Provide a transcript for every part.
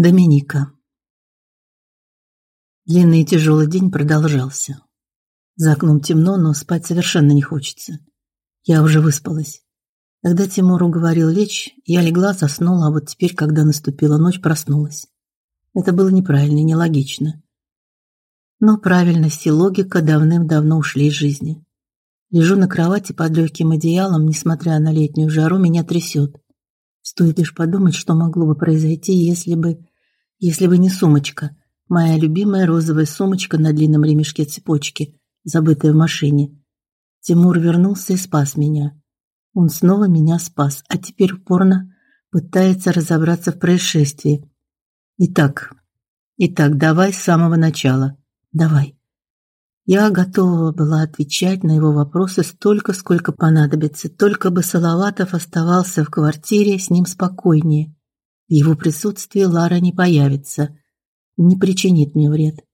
Доминика. Длинный и тяжелый день продолжался. За окном темно, но спать совершенно не хочется. Я уже выспалась. Когда Тимур уговорил лечь, я легла, заснула, а вот теперь, когда наступила ночь, проснулась. Это было неправильно и нелогично. Но правильность и логика давным-давно ушли из жизни. Лежу на кровати под легким одеялом, несмотря на летнюю жару, меня трясет. Стоит лишь подумать, что могло бы произойти, если бы если бы не сумочка, моя любимая розовая сумочка на длинном ремешке цепочки, забытая в машине. Тимур вернулся и спас меня. Он снова меня спас, а теперь упорно пытается разобраться в происшествии. Итак, итак, давай с самого начала. Давай. Я готова была отвечать на его вопросы столько, сколько понадобится, только бы Салаватов оставался в квартире с ним спокойнее. В его присутствии Лара не появится, не причинит мне вред.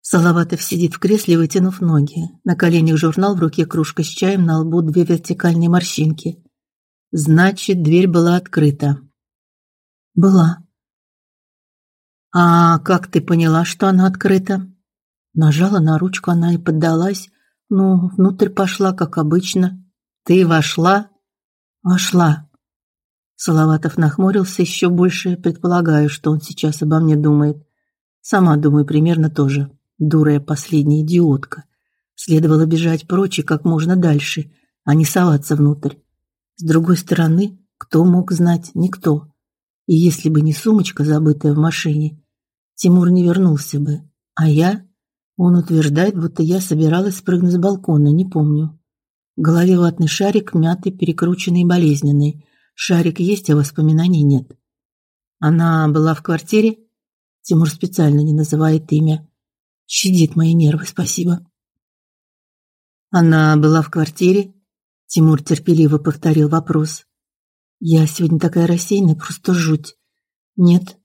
Салаватов сидит в кресле, вытянув ноги. На коленях журнал, в руке кружка с чаем, на лбу две вертикальные морщинки. Значит, дверь была открыта. Была. А как ты поняла, что она открыта? Нажала на ручку, она и поддалась. Ну, внутрь пошла, как обычно. Ты вошла? Вошла. Салаватов нахмурился еще больше, предполагаю, что он сейчас обо мне думает. Сама думаю примерно то же. Дурая последняя идиотка. Следовало бежать прочь и как можно дальше, а не соваться внутрь. С другой стороны, кто мог знать? Никто. И если бы не сумочка, забытая в машине, Тимур не вернулся бы. А я? Он утверждает, будто я собиралась спрыгнуть с балкона, не помню. В голове ватный шарик, мятый, перекрученный и болезненный. Шарик есть, а воспоминаний нет. Она была в квартире? Тимур специально не называет имя. Щадит мои нервы, спасибо. Она была в квартире? Тимур терпеливо повторил вопрос. Я сегодня такая рассеянная, просто жуть. Нет.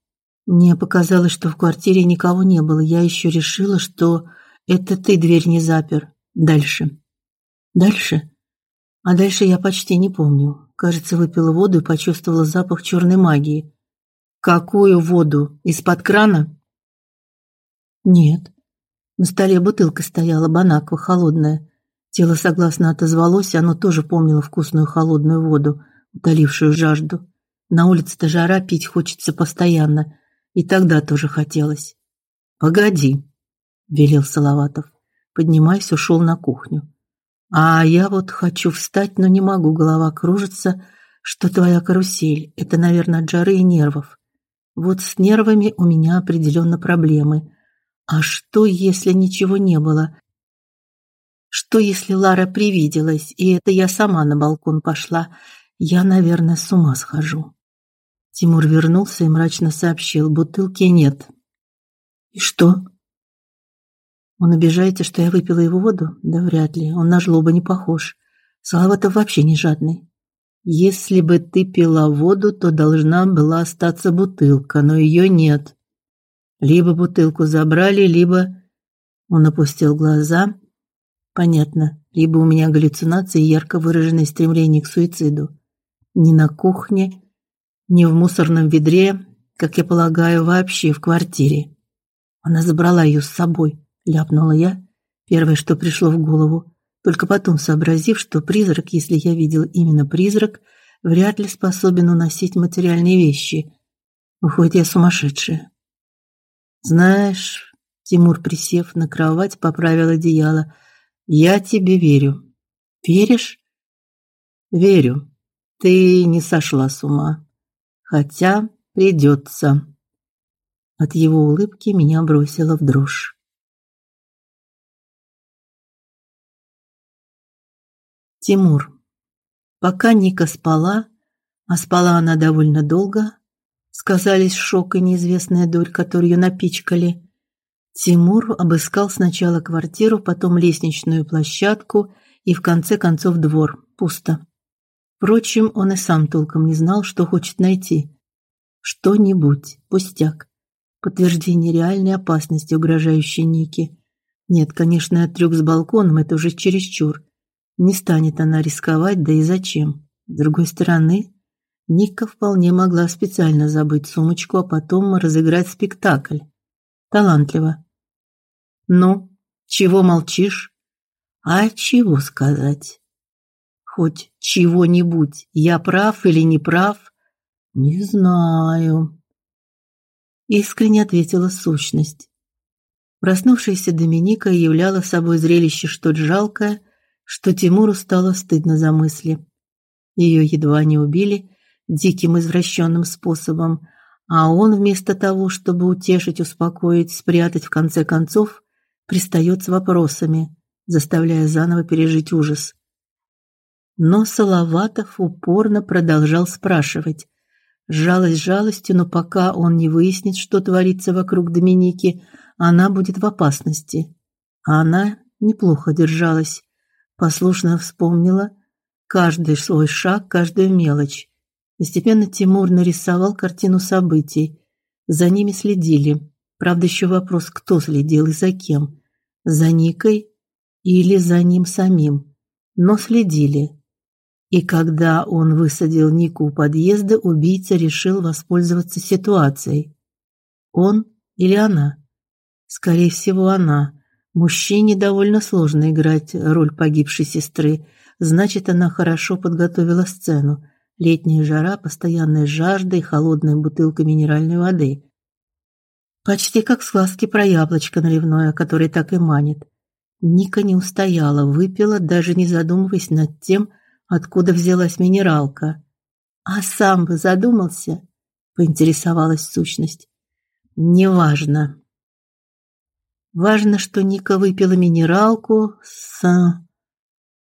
Мне показалось, что в квартире никого не было. Я еще решила, что это ты дверь не запер. Дальше. Дальше? А дальше я почти не помню. Кажется, выпила воду и почувствовала запах черной магии. Какую воду? Из-под крана? Нет. На столе бутылка стояла, банаква, холодная. Тело согласно отозвалось, оно тоже помнило вкусную холодную воду, утолившую жажду. На улице-то жара, пить хочется постоянно. И тогда тоже хотелось. «Погоди», — велел Салаватов. Поднимаясь, ушел на кухню. А я вот хочу встать, но не могу, голова кружится, что твоя карусель. Это, наверное, от жары и нервов. Вот с нервами у меня определенно проблемы. А что, если ничего не было? Что, если Лара привиделась, и это я сама на балкон пошла? Я, наверное, с ума схожу. Тимур вернулся и мрачно сообщил: "Бутылки нет". И что? Он обижается, что я выпила его воду? Да вряд ли. Он на жлоба не похож. Салаватов вообще не жадный. Если бы ты пила воду, то должна была остаться бутылка, но ее нет. Либо бутылку забрали, либо он опустил глаза. Понятно. Либо у меня галлюцинации и ярко выраженное стремление к суициду. Ни на кухне, ни в мусорном ведре, как я полагаю, вообще в квартире. Она забрала ее с собой ляпнула я, первое, что пришло в голову, только потом сообразив, что призрак, если я видел именно призрак, вряд ли способен уносить материальные вещи. Выходит, я сумасшедшая. Знаешь, Тимур, присев на кровать, поправил одеяло. Я тебе верю. Веришь? Верю. Ты не сошла с ума. Хотя придется. От его улыбки меня бросило в дрожь. Тимур. Пока Ника спала, а спала она довольно долго, сказались шок и неизвестная дурь, которую ее напичкали. Тимур обыскал сначала квартиру, потом лестничную площадку и в конце концов двор. Пусто. Впрочем, он и сам толком не знал, что хочет найти. Что-нибудь, пустяк. Подтверждение реальной опасности, угрожающей Нике. Нет, конечно, трюк с балконом это уже чересчур. Не станет она рисковать, да и зачем? С другой стороны, Ника вполне могла специально забыть сумочку, а потом разыграть спектакль. Талантливо. Ну, чего молчишь? А чего сказать? Хоть чего-нибудь. Я прав или не прав? Не знаю. Искренне ответила сущность. Проснувшаяся Доминика являла собой зрелище что-то жалкое, что Тимуру стало стыдно за мысли. Ее едва не убили диким извращенным способом, а он вместо того, чтобы утешить, успокоить, спрятать в конце концов, пристает с вопросами, заставляя заново пережить ужас. Но Салаватов упорно продолжал спрашивать. Жалость жалостью, но пока он не выяснит, что творится вокруг Доминики, она будет в опасности. А она неплохо держалась, послушно вспомнила каждый свой шаг, каждую мелочь. Постепенно Тимур нарисовал картину событий. За ними следили. Правда, еще вопрос, кто следил и за кем. За Никой или за ним самим. Но следили. И когда он высадил Нику у подъезда, убийца решил воспользоваться ситуацией. Он или она? Скорее всего, она. Мужчине довольно сложно играть роль погибшей сестры. Значит, она хорошо подготовила сцену. Летняя жара, постоянная жажда и холодная бутылка минеральной воды. Почти как сказки про яблочко наливное, которое так и манит. Ника не устояла, выпила, даже не задумываясь над тем, откуда взялась минералка. А сам бы задумался, поинтересовалась сущность. Неважно. Важно, что Ника выпила минералку с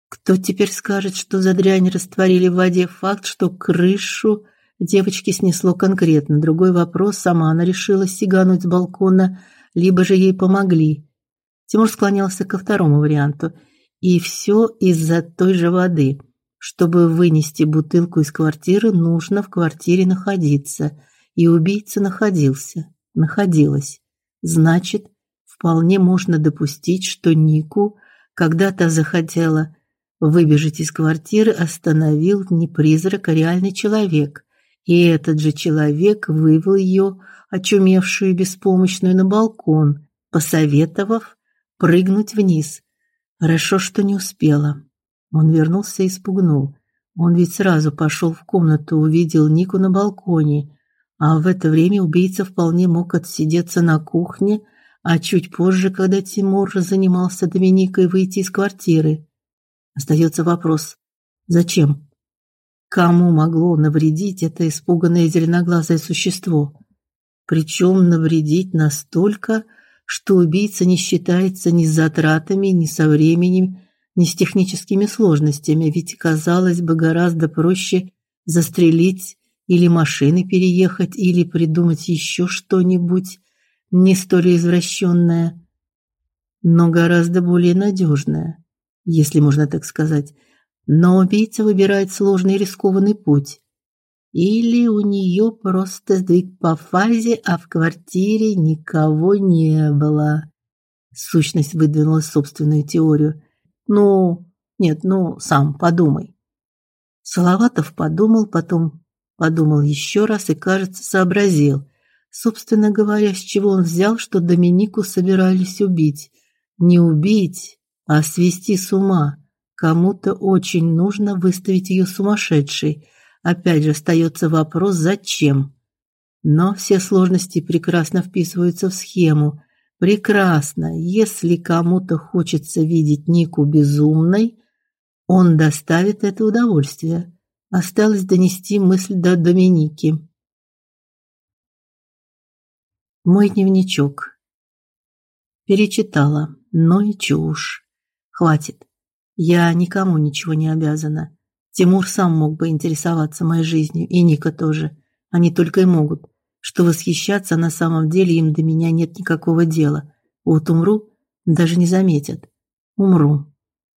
кто теперь скажет, что за дрянь растворили в воде факт, что крышу девочки снесло конкретно? Другой вопрос, сама она решила сигануть с балкона, либо же ей помогли. Тимур склонялся ко второму варианту. И все из-за той же воды. Чтобы вынести бутылку из квартиры, нужно в квартире находиться. И убийца находился, находилась. Значит, вполне можно допустить, что Нику когда-то захотела Выбежать из квартиры остановил не призрак, а реальный человек. И этот же человек вывел ее, очумевшую и беспомощную, на балкон, посоветовав прыгнуть вниз. Хорошо, что не успела. Он вернулся и испугнул. Он ведь сразу пошел в комнату, увидел Нику на балконе, а в это время убийца вполне мог отсидеться на кухне, а чуть позже, когда Тимур занимался Доминикой, выйти из квартиры. Остается вопрос: зачем? Кому могло навредить это испуганное зеленоглазое существо? Причем навредить настолько, что убийца не считается ни с затратами, ни со временем, ни с техническими сложностями, ведь казалось бы гораздо проще застрелить или машины переехать, или придумать еще что-нибудь не столь извращенное, но гораздо более надежное если можно так сказать. Но убийца выбирает сложный и рискованный путь. Или у нее просто сдвиг по фазе, а в квартире никого не было. Сущность выдвинула собственную теорию. Ну, нет, ну, сам подумай. Салаватов подумал, потом подумал еще раз и, кажется, сообразил. Собственно говоря, с чего он взял, что Доминику собирались убить? Не убить, а свести с ума. Кому-то очень нужно выставить ее сумасшедшей. Опять же остается вопрос зачем. Но все сложности прекрасно вписываются в схему. Прекрасно. Если кому-то хочется видеть Нику безумной, он доставит это удовольствие. Осталось донести мысль до Доминики. Мой дневничок. Перечитала, но и чушь. Хватит. Я никому ничего не обязана. Тимур сам мог бы интересоваться моей жизнью, и Ника тоже. Они только и могут. Что восхищаться на самом деле им до меня нет никакого дела. Вот умру, даже не заметят. Умру.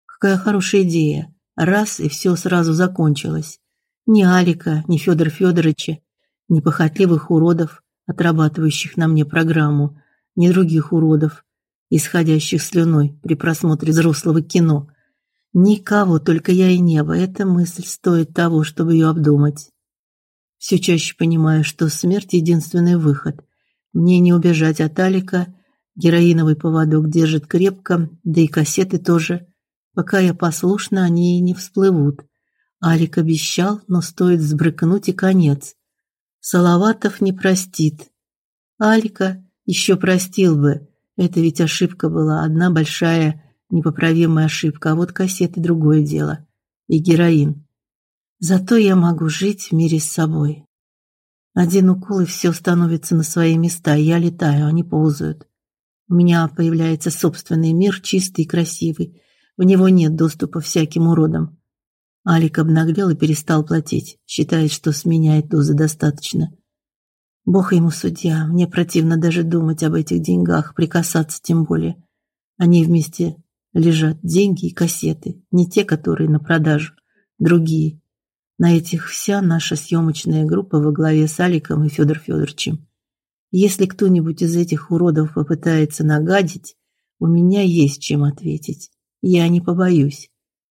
Какая хорошая идея. Раз и все сразу закончилось. Ни Алика, ни Федор Федоровича, ни похотливых уродов, отрабатывающих на мне программу, ни других уродов, исходящих слюной при просмотре взрослого кино. Никого, только я и небо. Эта мысль стоит того, чтобы ее обдумать. Все чаще понимаю, что смерть единственный выход. Мне не убежать от Алика. Героиновый поводок держит крепко, да и кассеты тоже. Пока я послушна, они и не всплывут. Алик обещал, но стоит взбрыкнуть и конец. Салаватов не простит. Алика еще простил бы. Это ведь ошибка была, одна большая непоправимая ошибка, а вот кассеты другое дело. И героин. Зато я могу жить в мире с собой. Один укол и все становится на свои места. Я летаю, они ползают. У меня появляется собственный мир, чистый и красивый. В него нет доступа всяким уродам. Алик обнаглел и перестал платить. Считает, что с меня и дозы достаточно. Бог ему судья. Мне противно даже думать об этих деньгах, прикасаться тем более. Они вместе лежат, деньги и кассеты. Не те, которые на продажу, другие. На этих вся наша съемочная группа во главе с Аликом и Федор Федоровичем. Если кто-нибудь из этих уродов попытается нагадить, у меня есть чем ответить. Я не побоюсь.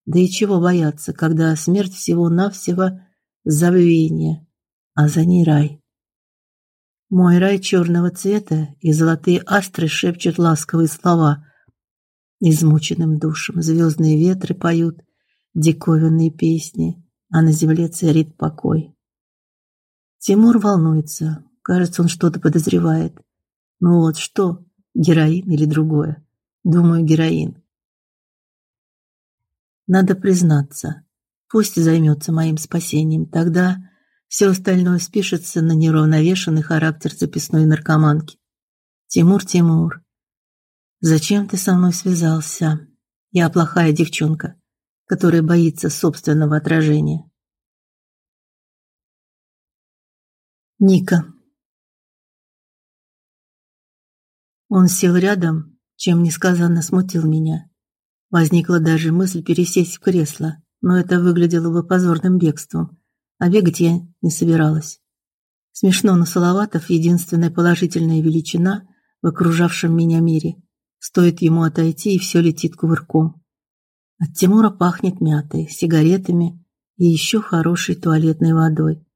Да и чего бояться, когда смерть всего-навсего забвение, а за ней рай. Мой рай черного цвета, и золотые астры шепчут ласковые слова. Измученным душам звездные ветры поют диковинные песни а на земле царит покой. Тимур волнуется. Кажется, он что-то подозревает. Ну вот что, героин или другое? Думаю, героин. Надо признаться. Пусть займется моим спасением, тогда все остальное спишется на неравновешенный характер записной наркоманки. Тимур, Тимур, зачем ты со мной связался? Я плохая девчонка который боится собственного отражения. Ника. Он сел рядом, чем несказанно смутил меня. Возникла даже мысль пересесть в кресло, но это выглядело бы позорным бегством, а бегать я не собиралась. Смешно, но Салаватов единственная положительная величина в окружавшем меня мире. Стоит ему отойти, и все летит кувырком. От Тимура пахнет мятой, сигаретами и еще хорошей туалетной водой.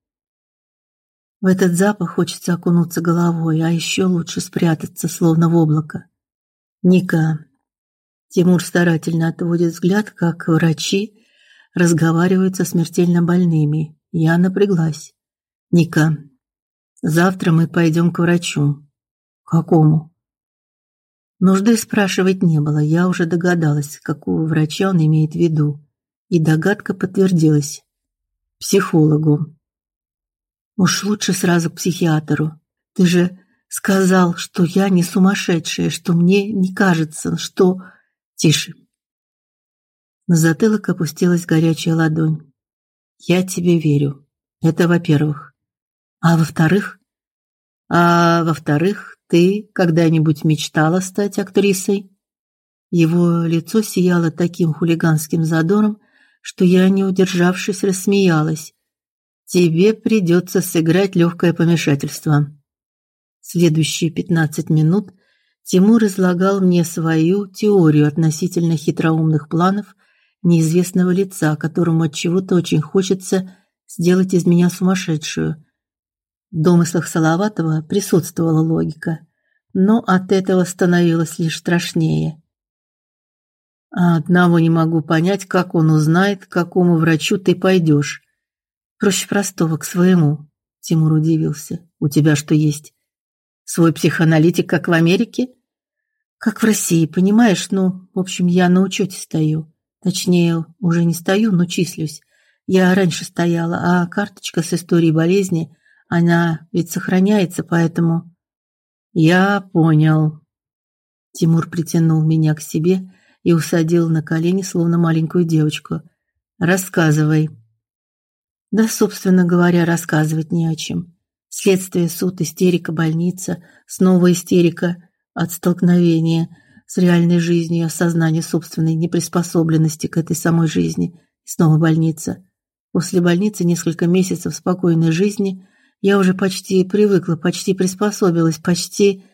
В этот запах хочется окунуться головой, а еще лучше спрятаться, словно в облако. Ника. Тимур старательно отводит взгляд, как врачи разговаривают со смертельно больными. Я напряглась. Ника, завтра мы пойдем к врачу. Какому? Нужды спрашивать не было, я уже догадалась, какого врача он имеет в виду. И догадка подтвердилась. Психологу. Уж лучше сразу к психиатру. Ты же сказал, что я не сумасшедшая, что мне не кажется, что... Тише. На затылок опустилась горячая ладонь. Я тебе верю. Это во-первых. А во-вторых? А во-вторых, ты когда-нибудь мечтала стать актрисой? Его лицо сияло таким хулиганским задором, что я, не удержавшись, рассмеялась. Тебе придется сыграть легкое помешательство. Следующие пятнадцать минут Тимур излагал мне свою теорию относительно хитроумных планов неизвестного лица, которому от чего-то очень хочется сделать из меня сумасшедшую. В домыслах Салаватова присутствовала логика, но от этого становилось лишь страшнее. А одного не могу понять, как он узнает, к какому врачу ты пойдешь. Проще простого к своему. Тимур удивился. У тебя что есть? Свой психоаналитик, как в Америке? Как в России, понимаешь? Ну, в общем, я на учете стою. Точнее, уже не стою, но числюсь. Я раньше стояла, а карточка с историей болезни она ведь сохраняется, поэтому я понял. Тимур притянул меня к себе и усадил на колени, словно маленькую девочку. Рассказывай. Да, собственно говоря, рассказывать не о чем. Следствие, суд, истерика, больница, снова истерика от столкновения с реальной жизнью, осознание собственной неприспособленности к этой самой жизни, и снова больница. После больницы несколько месяцев спокойной жизни, я уже почти привыкла, почти приспособилась, почти...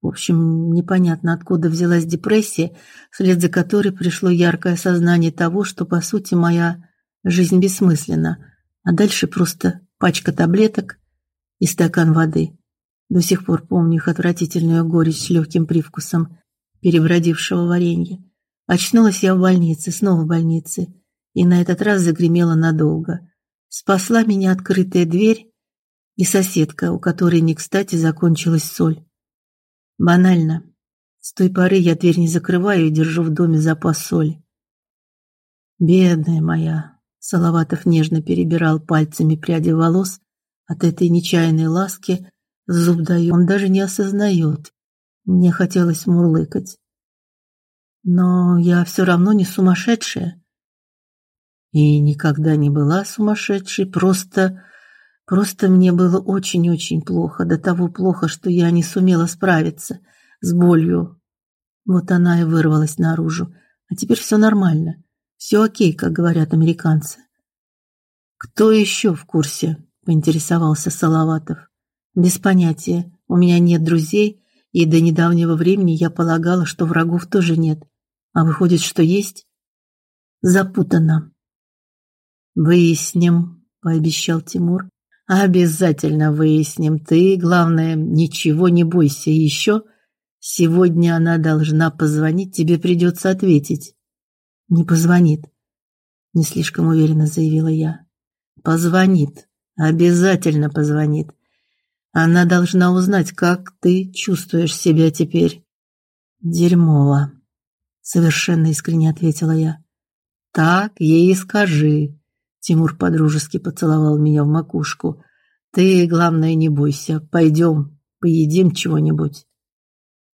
В общем, непонятно, откуда взялась депрессия, вслед за которой пришло яркое осознание того, что, по сути, моя жизнь бессмысленна, а дальше просто пачка таблеток и стакан воды. До сих пор помню их отвратительную горечь с легким привкусом перебродившего варенья. Очнулась я в больнице, снова в больнице, и на этот раз загремела надолго. Спасла меня открытая дверь и соседка, у которой не кстати закончилась соль. Банально. С той поры я дверь не закрываю и держу в доме запас соли. Бедная моя, Салаватов нежно перебирал пальцами пряди волос. От этой нечаянной ласки зуб даю, он даже не осознает. Мне хотелось мурлыкать. Но я все равно не сумасшедшая. И никогда не была сумасшедшей, просто просто мне было очень-очень плохо, до того плохо, что я не сумела справиться с болью. Вот она и вырвалась наружу. А теперь все нормально. Все о'кей, как говорят американцы. Кто еще в курсе? Поинтересовался Салаватов. Без понятия. У меня нет друзей, и до недавнего времени я полагала, что врагов тоже нет. А выходит, что есть. Запутано. Выясним, пообещал Тимур. Обязательно выясним. Ты, главное, ничего не бойся. И еще сегодня она должна позвонить, тебе придется ответить. Не позвонит, не слишком уверенно заявила я. Позвонит, обязательно позвонит. Она должна узнать, как ты чувствуешь себя теперь. Дерьмово, совершенно искренне ответила я. Так ей и скажи. Тимур подружески поцеловал меня в макушку. Ты, главное, не бойся. Пойдем, поедим чего-нибудь.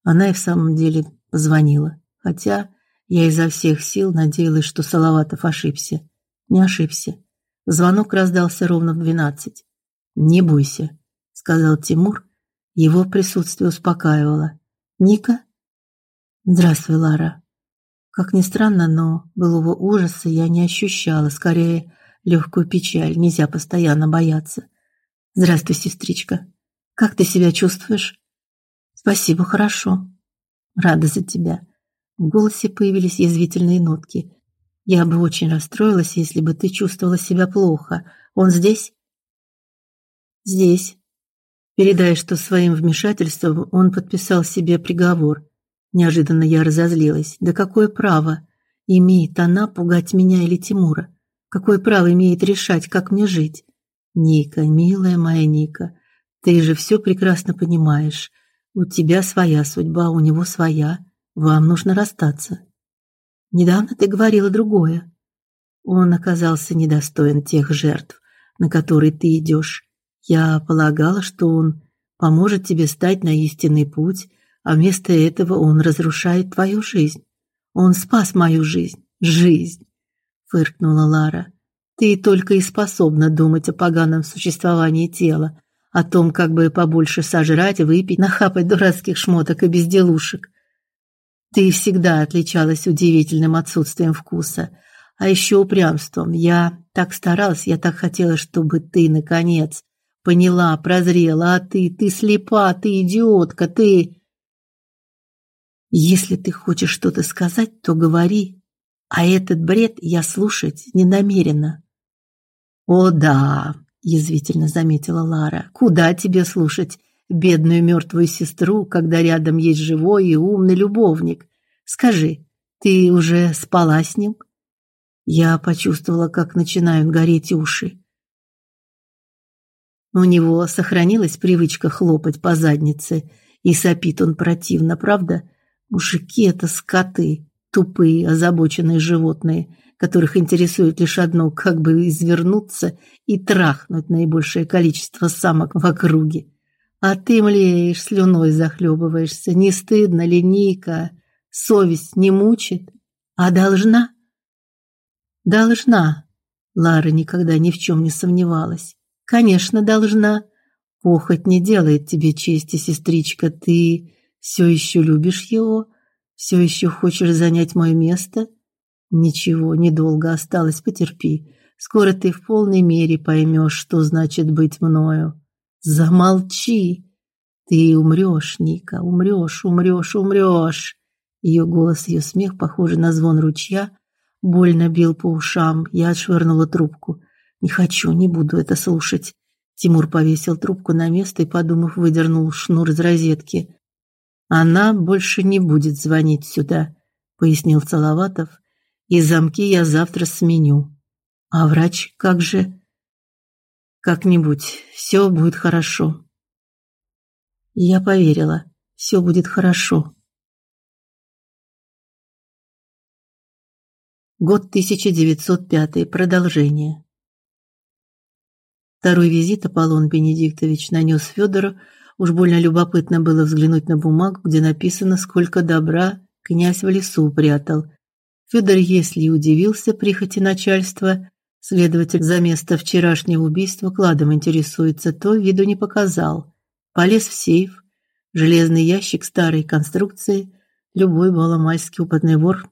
Она и в самом деле позвонила, хотя я изо всех сил надеялась, что Салаватов ошибся. Не ошибся. Звонок раздался ровно в двенадцать. Не бойся, сказал Тимур. Его присутствие успокаивало. Ника? Здравствуй, Лара. Как ни странно, но былого ужаса я не ощущала, скорее легкую печаль. Нельзя постоянно бояться. Здравствуй, сестричка. Как ты себя чувствуешь? Спасибо, хорошо. Рада за тебя. В голосе появились язвительные нотки. Я бы очень расстроилась, если бы ты чувствовала себя плохо. Он здесь? Здесь. Передай, что своим вмешательством он подписал себе приговор. Неожиданно я разозлилась. Да какое право имеет она пугать меня или Тимура? Какое право имеет решать, как мне жить? Ника, милая моя Ника, ты же все прекрасно понимаешь. У тебя своя судьба, у него своя. Вам нужно расстаться. Недавно ты говорила другое. Он оказался недостоин тех жертв, на которые ты идешь. Я полагала, что он поможет тебе стать на истинный путь, а вместо этого он разрушает твою жизнь. Он спас мою жизнь. Жизнь, фыркнула Лара. Ты только и способна думать о поганом существовании тела, о том, как бы побольше сожрать, выпить, нахапать дурацких шмоток и безделушек. Ты всегда отличалась удивительным отсутствием вкуса, а еще упрямством. Я так старалась, я так хотела, чтобы ты наконец поняла, прозрела, а ты, ты слепа, ты идиотка, ты Если ты хочешь что-то сказать, то говори, а этот бред я слушать не намерена. О да, язвительно заметила Лара. Куда тебе слушать? Бедную мертвую сестру, когда рядом есть живой и умный любовник. Скажи, ты уже спала с ним? Я почувствовала, как начинают гореть уши. У него сохранилась привычка хлопать по заднице, и сопит он противно, правда? Мужики это скоты, тупые, озабоченные животные, которых интересует лишь одно как бы извернуться и трахнуть наибольшее количество самок в округе. А ты млеешь, слюной захлебываешься. Не стыдно ли, Ника? Совесть не мучит? А должна? Должна. Лара никогда ни в чем не сомневалась. Конечно, должна. Похоть не делает тебе чести, сестричка. Ты все еще любишь его? Все еще хочешь занять мое место? Ничего, недолго осталось, потерпи. Скоро ты в полной мере поймешь, что значит быть мною. Замолчи. Ты умрёшь, Ника, умрёшь, умрёшь, умрёшь. Ее голос, ее смех, похожий на звон ручья, больно бил по ушам. Я отшвырнула трубку. Не хочу, не буду это слушать. Тимур повесил трубку на место и, подумав, выдернул шнур из розетки. Она больше не будет звонить сюда, пояснил Салаватов. И замки я завтра сменю. А врач как же? Как-нибудь, все будет хорошо. Я поверила. все будет хорошо. Год 1905. Продолжение. Второй визит Аполлон Бенедиктович нанес Федору. Уж больно любопытно было взглянуть на бумагу, где написано, сколько добра князь в лесу прятал. Федор, если и удивился прихоти начальства, следователь за место вчерашнего убийства кладом интересуется, то виду не показал. Полез в сейф, железный ящик старой конструкции, любой маломальский опытный вор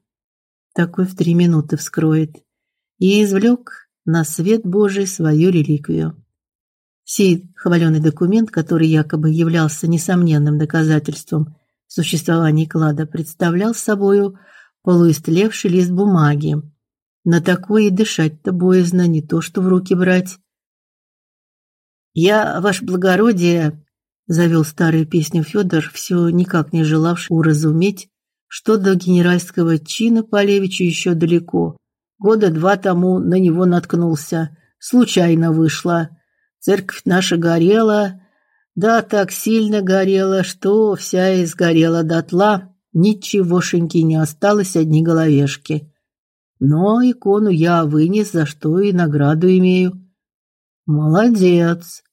такой в три минуты вскроет, и извлек на свет Божий свою реликвию. Сей хваленый документ, который якобы являлся несомненным доказательством существования клада, представлял собою полуистлевший лист бумаги. На такое и дышать-то боязно, не то что в руки брать. Я, ваше благородие, завел старую песню Федор, все никак не желавший уразуметь, что до генеральского чина Полевичу еще далеко. Года два тому на него наткнулся, случайно вышло. Церковь наша горела, да так сильно горела, что вся изгорела дотла, ничегошеньки не осталось, одни головешки. Но икону я вынес, за что и награду имею. Молодец.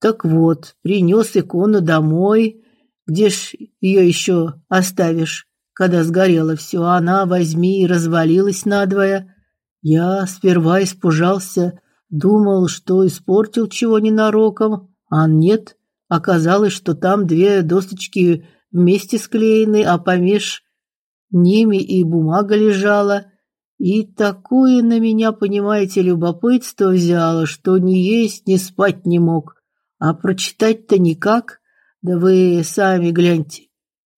Так вот, принес икону домой, где ж ее еще оставишь, когда сгорело все, а она возьми и развалилась надвое. Я сперва испужался, Думал, что испортил чего ненароком, а нет. Оказалось, что там две досточки вместе склеены, а помеж ними и бумага лежала. И такое на меня, понимаете, любопытство взяло, что ни есть, ни спать не мог. А прочитать-то никак. Да вы сами гляньте.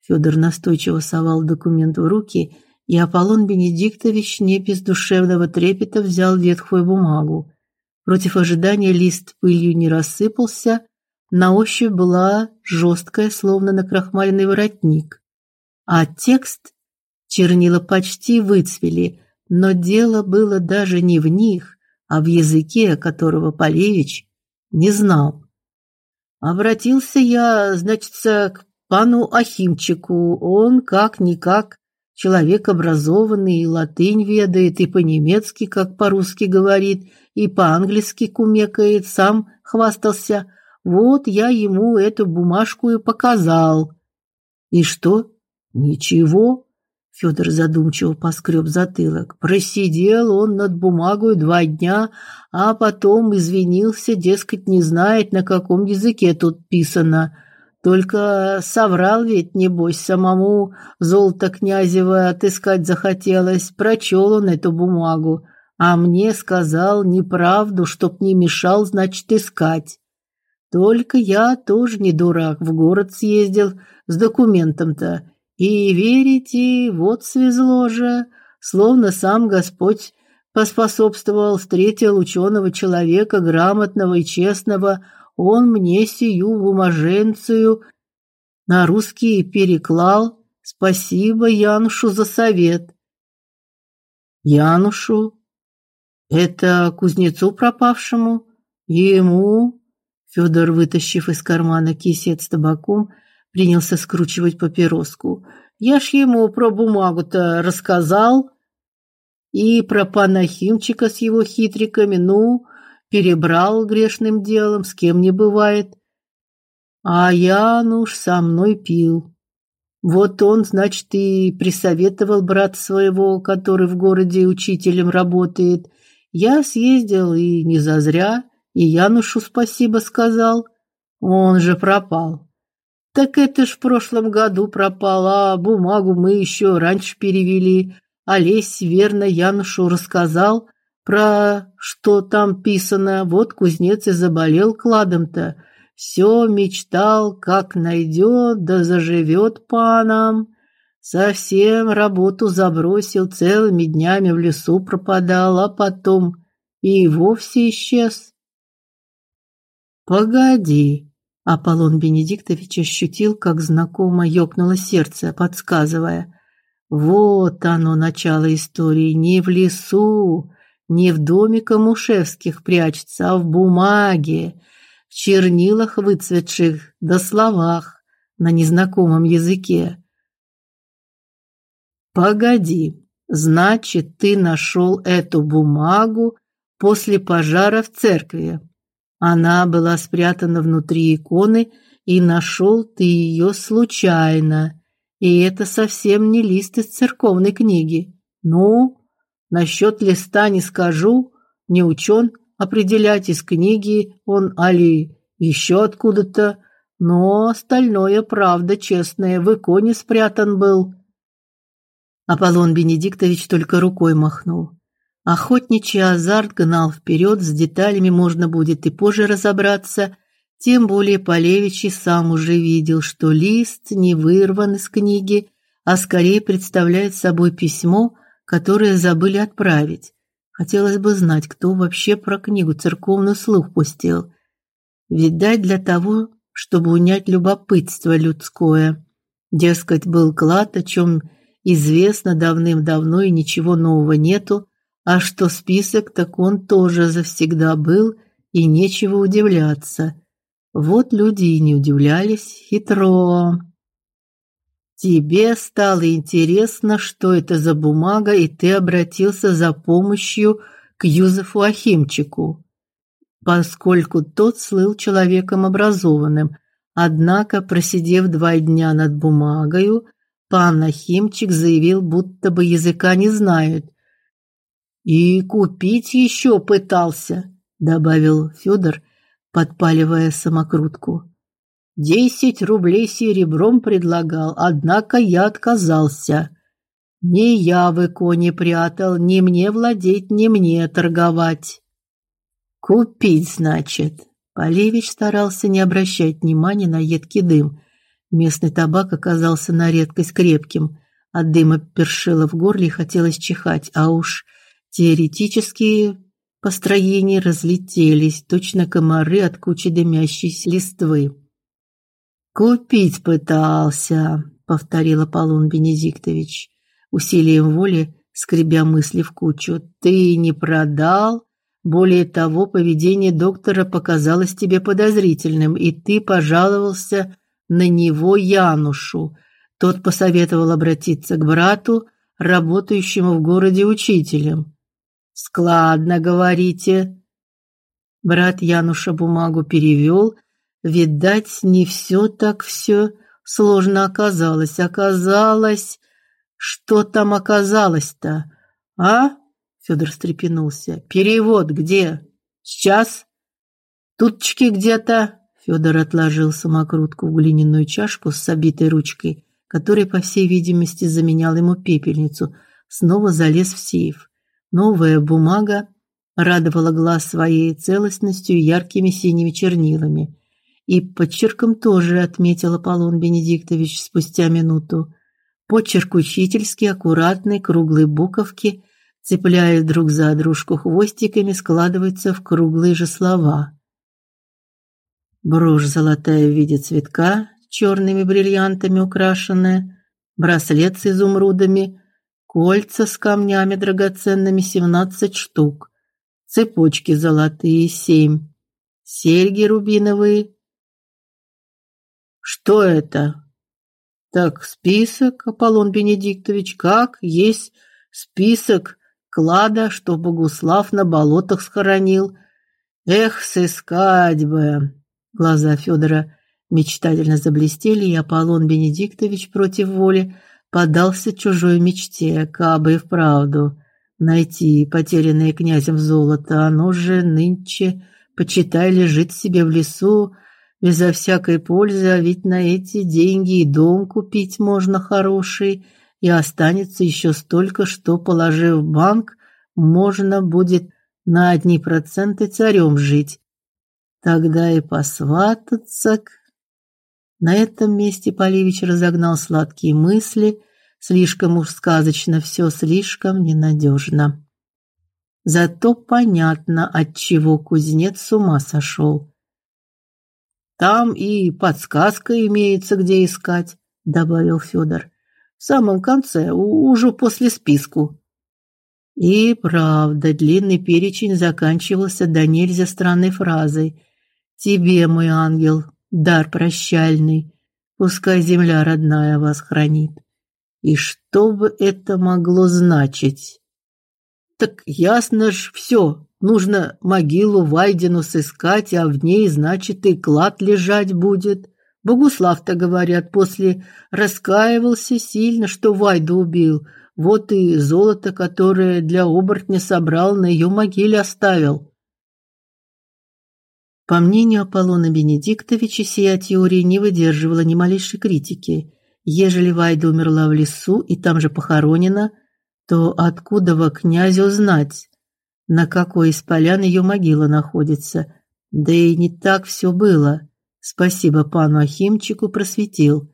Федор настойчиво совал документ в руки, и Аполлон Бенедиктович не без душевного трепета взял ветхую бумагу. Против ожидания лист пылью не рассыпался, на ощупь была жесткая, словно накрахмаленный воротник. А текст чернила почти выцвели, но дело было даже не в них, а в языке, которого Полевич не знал. Обратился я, значит, к пану Ахимчику. Он как-никак человек образованный, и латынь ведает, и по-немецки, как по-русски говорит, и по-английски кумекает, сам хвастался. Вот я ему эту бумажку и показал. И что? Ничего. Федор задумчиво поскреб затылок. Просидел он над бумагой два дня, а потом извинился, дескать, не знает, на каком языке тут писано. Только соврал ведь, небось, самому золото князева отыскать захотелось. Прочел он эту бумагу а мне сказал неправду, чтоб не мешал, значит, искать. Только я тоже не дурак, в город съездил с документом-то. И верите, вот свезло же, словно сам Господь поспособствовал, встретил ученого человека, грамотного и честного, он мне сию бумаженцию на русский переклал. Спасибо Янушу за совет. Янушу это кузнецу пропавшему, ему, Федор, вытащив из кармана кисет с табаком, принялся скручивать папироску. Я ж ему про бумагу-то рассказал и про пана Химчика с его хитриками, ну, перебрал грешным делом, с кем не бывает. А я, ну уж со мной пил. Вот он, значит, и присоветовал брат своего, который в городе учителем работает, я съездил и не зазря, и Янушу спасибо сказал. Он же пропал. Так это ж в прошлом году пропал, а бумагу мы еще раньше перевели. Олесь верно Янушу рассказал про что там писано. Вот кузнец и заболел кладом-то. Все мечтал, как найдет, да заживет паном. Совсем работу забросил, целыми днями в лесу пропадал, а потом и вовсе исчез. Погоди. Аполлон Бенедиктович ощутил, как знакомо ёкнуло сердце, подсказывая: вот оно начало истории, не в лесу, не в доме Камушевских прячется, а в бумаге, в чернилах выцветших, да словах на незнакомом языке. Погоди, значит, ты нашел эту бумагу после пожара в церкви. Она была спрятана внутри иконы, и нашел ты ее случайно. И это совсем не лист из церковной книги. Ну, насчет листа не скажу, не учен определять из книги он али еще откуда-то, но остальное правда честная в иконе спрятан был. Аполлон Бенедиктович только рукой махнул. Охотничий азарт гнал вперед, с деталями можно будет и позже разобраться, тем более Полевич и сам уже видел, что лист не вырван из книги, а скорее представляет собой письмо, которое забыли отправить. Хотелось бы знать, кто вообще про книгу церковную слух пустил. Видать, для того, чтобы унять любопытство людское. Дескать, был клад, о чем известно давным-давно и ничего нового нету, а что список, так он тоже завсегда был, и нечего удивляться. Вот люди и не удивлялись, хитро. Тебе стало интересно, что это за бумага, и ты обратился за помощью к Юзефу Ахимчику, поскольку тот слыл человеком образованным. Однако, просидев два дня над бумагою, Пан Ахимчик заявил, будто бы языка не знает. И купить еще пытался, добавил Федор, подпаливая самокрутку. Десять рублей серебром предлагал, однако я отказался. Не я в иконе прятал, не мне владеть, не мне торговать. Купить, значит. Полевич старался не обращать внимания на едкий дым, Местный табак оказался на редкость крепким. От дыма першило в горле и хотелось чихать, а уж теоретические построения разлетелись, точно комары от кучи дымящейся листвы. «Купить пытался», — повторил Аполлон Бенедиктович, усилием воли скребя мысли в кучу. «Ты не продал?» Более того, поведение доктора показалось тебе подозрительным, и ты пожаловался на него Янушу. Тот посоветовал обратиться к брату, работающему в городе учителем. Складно говорите. Брат Януша бумагу перевел. Видать, не все так все сложно оказалось. Оказалось, что там оказалось-то? А? Федор встрепенулся. Перевод где? Сейчас? Тутчки где-то. Федор отложил самокрутку в глиняную чашку с обитой ручкой, которая, по всей видимости, заменяла ему пепельницу, снова залез в сейф. Новая бумага радовала глаз своей целостностью и яркими синими чернилами. И подчерком тоже отметил Аполлон Бенедиктович спустя минуту. Почерк учительский, аккуратный, круглые буковки, цепляя друг за дружку хвостиками, складываются в круглые же слова. Брошь золотая в виде цветка, черными бриллиантами украшенная, браслет с изумрудами, кольца с камнями драгоценными 17 штук, цепочки золотые 7, серьги рубиновые. Что это? Так, список, Аполлон Бенедиктович, как есть список клада, что Богуслав на болотах схоронил. Эх, сыскать бы. Глаза Федора мечтательно заблестели, и Аполлон Бенедиктович против воли подался чужой мечте, кабы и вправду найти потерянное князем золото. Оно же нынче, почитай, лежит себе в лесу безо всякой пользы, а ведь на эти деньги и дом купить можно хороший, и останется еще столько, что, положив в банк, можно будет на одни проценты царем жить. Тогда и посвататься к... На этом месте Полевич разогнал сладкие мысли. Слишком уж сказочно все, слишком ненадежно. Зато понятно, от чего кузнец с ума сошел. Там и подсказка имеется, где искать, добавил Федор. В самом конце, уже после списку. И правда, длинный перечень заканчивался до нельзя странной фразой: "Тебе, мой ангел, дар прощальный, пускай земля родная вас хранит". И что бы это могло значить? Так ясно ж все. Нужно могилу Вайдину сыскать, а в ней, значит, и клад лежать будет. Богуслав-то, говорят, после раскаивался сильно, что Вайду убил. Вот и золото, которое для оборотня собрал, на ее могиле оставил. По мнению Аполлона Бенедиктовича, сия теория не выдерживала ни малейшей критики. Ежели Вайда умерла в лесу и там же похоронена, то откуда во князю знать, на какой из полян ее могила находится? Да и не так все было. Спасибо пану Ахимчику просветил.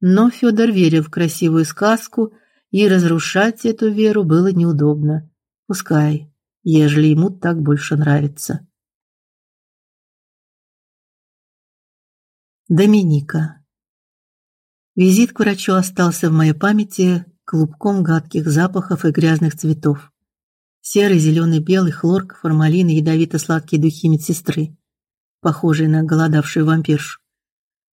Но Федор верил в красивую сказку, и разрушать эту веру было неудобно. Пускай, ежели ему так больше нравится. Доминика Визит к врачу остался в моей памяти клубком гадких запахов и грязных цветов. Серый, зеленый, белый, хлорка, формалин и ядовито-сладкие духи медсестры, похожие на голодавшую вампиршу.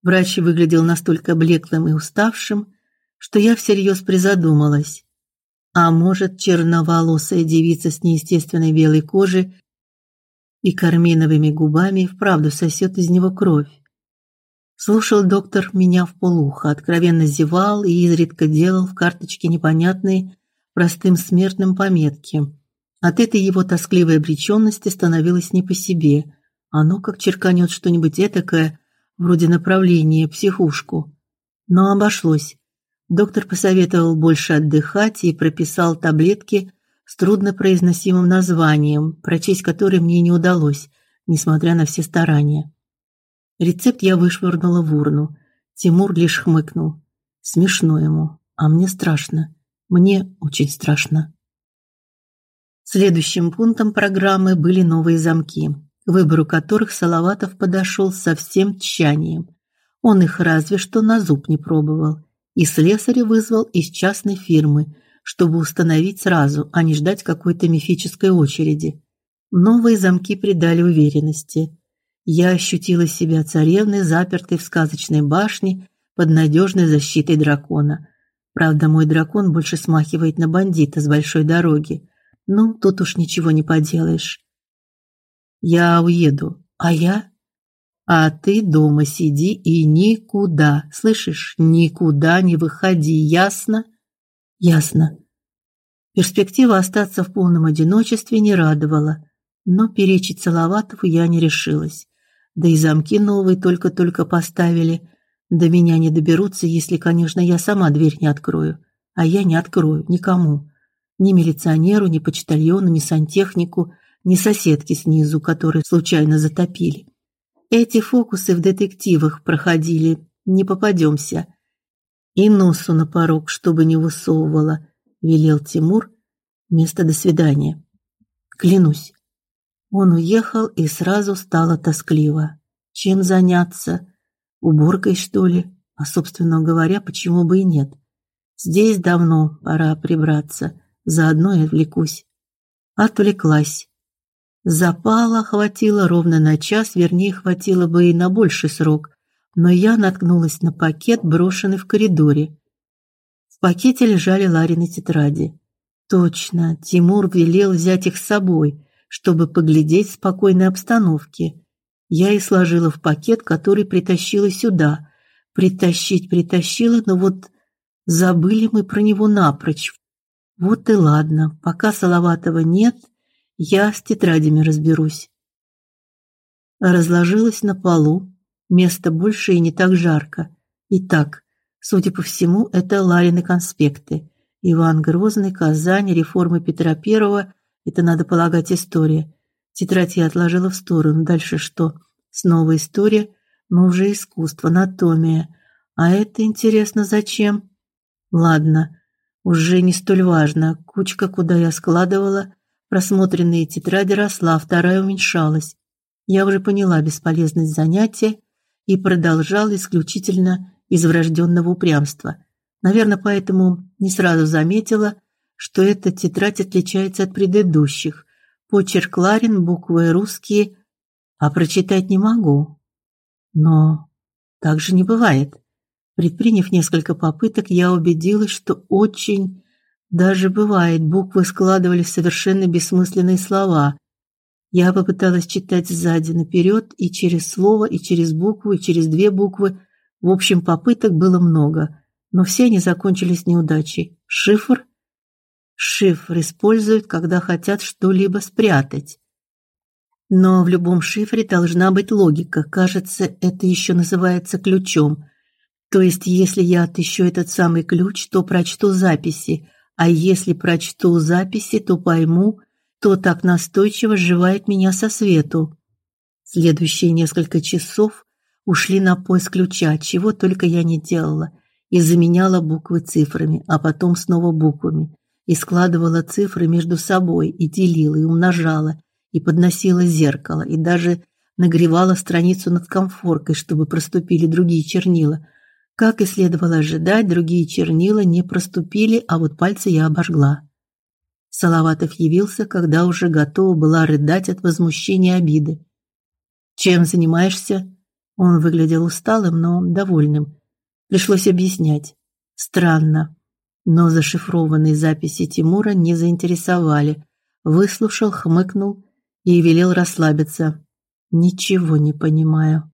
Врач выглядел настолько блеклым и уставшим, что я всерьез призадумалась. А может, черноволосая девица с неестественной белой кожей и карминовыми губами вправду сосет из него кровь? Слушал доктор меня в полухо, откровенно зевал и изредка делал в карточке непонятные простым смертным пометки. От этой его тоскливой обреченности становилось не по себе. Оно как черканет что-нибудь этакое, вроде направления психушку. Но обошлось. Доктор посоветовал больше отдыхать и прописал таблетки с труднопроизносимым названием, прочесть которые мне не удалось, несмотря на все старания. Рецепт я вышвырнула в урну. Тимур лишь хмыкнул. Смешно ему, а мне страшно. Мне очень страшно. Следующим пунктом программы были новые замки, к выбору которых Салаватов подошел со всем тщанием. Он их разве что на зуб не пробовал. И слесаря вызвал из частной фирмы, чтобы установить сразу, а не ждать какой-то мифической очереди. Новые замки придали уверенности. Я ощутила себя царевной, запертой в сказочной башне под надежной защитой дракона. Правда, мой дракон больше смахивает на бандита с большой дороги. Ну, тут уж ничего не поделаешь. Я уеду, а я а ты дома сиди и никуда, слышишь? Никуда не выходи, ясно? Ясно. Перспектива остаться в полном одиночестве не радовала, но перечить Салаватову я не решилась. Да и замки новые только-только поставили. До меня не доберутся, если, конечно, я сама дверь не открою. А я не открою никому. Ни милиционеру, ни почтальону, ни сантехнику, ни соседке снизу, которую случайно затопили. Эти фокусы в детективах проходили. Не попадемся. И носу на порог, чтобы не высовывала, велел Тимур. Место до свидания. Клянусь. Он уехал, и сразу стало тоскливо. Чем заняться? Уборкой, что ли? А, собственно говоря, почему бы и нет? Здесь давно пора прибраться, заодно и отвлекусь. Отвлеклась. Запала хватило ровно на час, вернее, хватило бы и на больший срок, но я наткнулась на пакет, брошенный в коридоре. В пакете лежали Ларины тетради. Точно, Тимур велел взять их с собой чтобы поглядеть в спокойной обстановке. Я и сложила в пакет, который притащила сюда. Притащить притащила, но вот забыли мы про него напрочь. Вот и ладно, пока Салаватова нет, я с тетрадями разберусь. Разложилась на полу, места больше и не так жарко. Итак, судя по всему, это Ларины конспекты. Иван Грозный, Казань, реформы Петра Первого это, надо полагать, история. Тетрадь я отложила в сторону. Дальше что? Снова история, но уже искусство, анатомия. А это интересно зачем? Ладно, уже не столь важно. Кучка, куда я складывала, просмотренные тетради росла, вторая уменьшалась. Я уже поняла бесполезность занятия и продолжал исключительно из врожденного упрямства. Наверное, поэтому не сразу заметила, что эта тетрадь отличается от предыдущих. Почерк Ларин, буквы русские, а прочитать не могу. Но так же не бывает. Предприняв несколько попыток, я убедилась, что очень даже бывает, буквы складывались в совершенно бессмысленные слова. Я попыталась читать сзади наперед и через слово, и через букву, и через две буквы. В общем, попыток было много, но все они закончились неудачей. Шифр Шифр используют, когда хотят что-либо спрятать. Но в любом шифре должна быть логика. Кажется, это еще называется ключом. То есть, если я отыщу этот самый ключ, то прочту записи, а если прочту записи, то пойму, кто так настойчиво сживает меня со свету. Следующие несколько часов ушли на поиск ключа, чего только я не делала, и заменяла буквы цифрами, а потом снова буквами и складывала цифры между собой, и делила, и умножала, и подносила зеркало, и даже нагревала страницу над конфоркой, чтобы проступили другие чернила. Как и следовало ожидать, другие чернила не проступили, а вот пальцы я обожгла. Салаватов явился, когда уже готова была рыдать от возмущения и обиды. Чем занимаешься? Он выглядел усталым, но довольным. Пришлось объяснять. Странно. Но зашифрованные записи Тимура не заинтересовали. Выслушал, хмыкнул и велел расслабиться. Ничего не понимаю.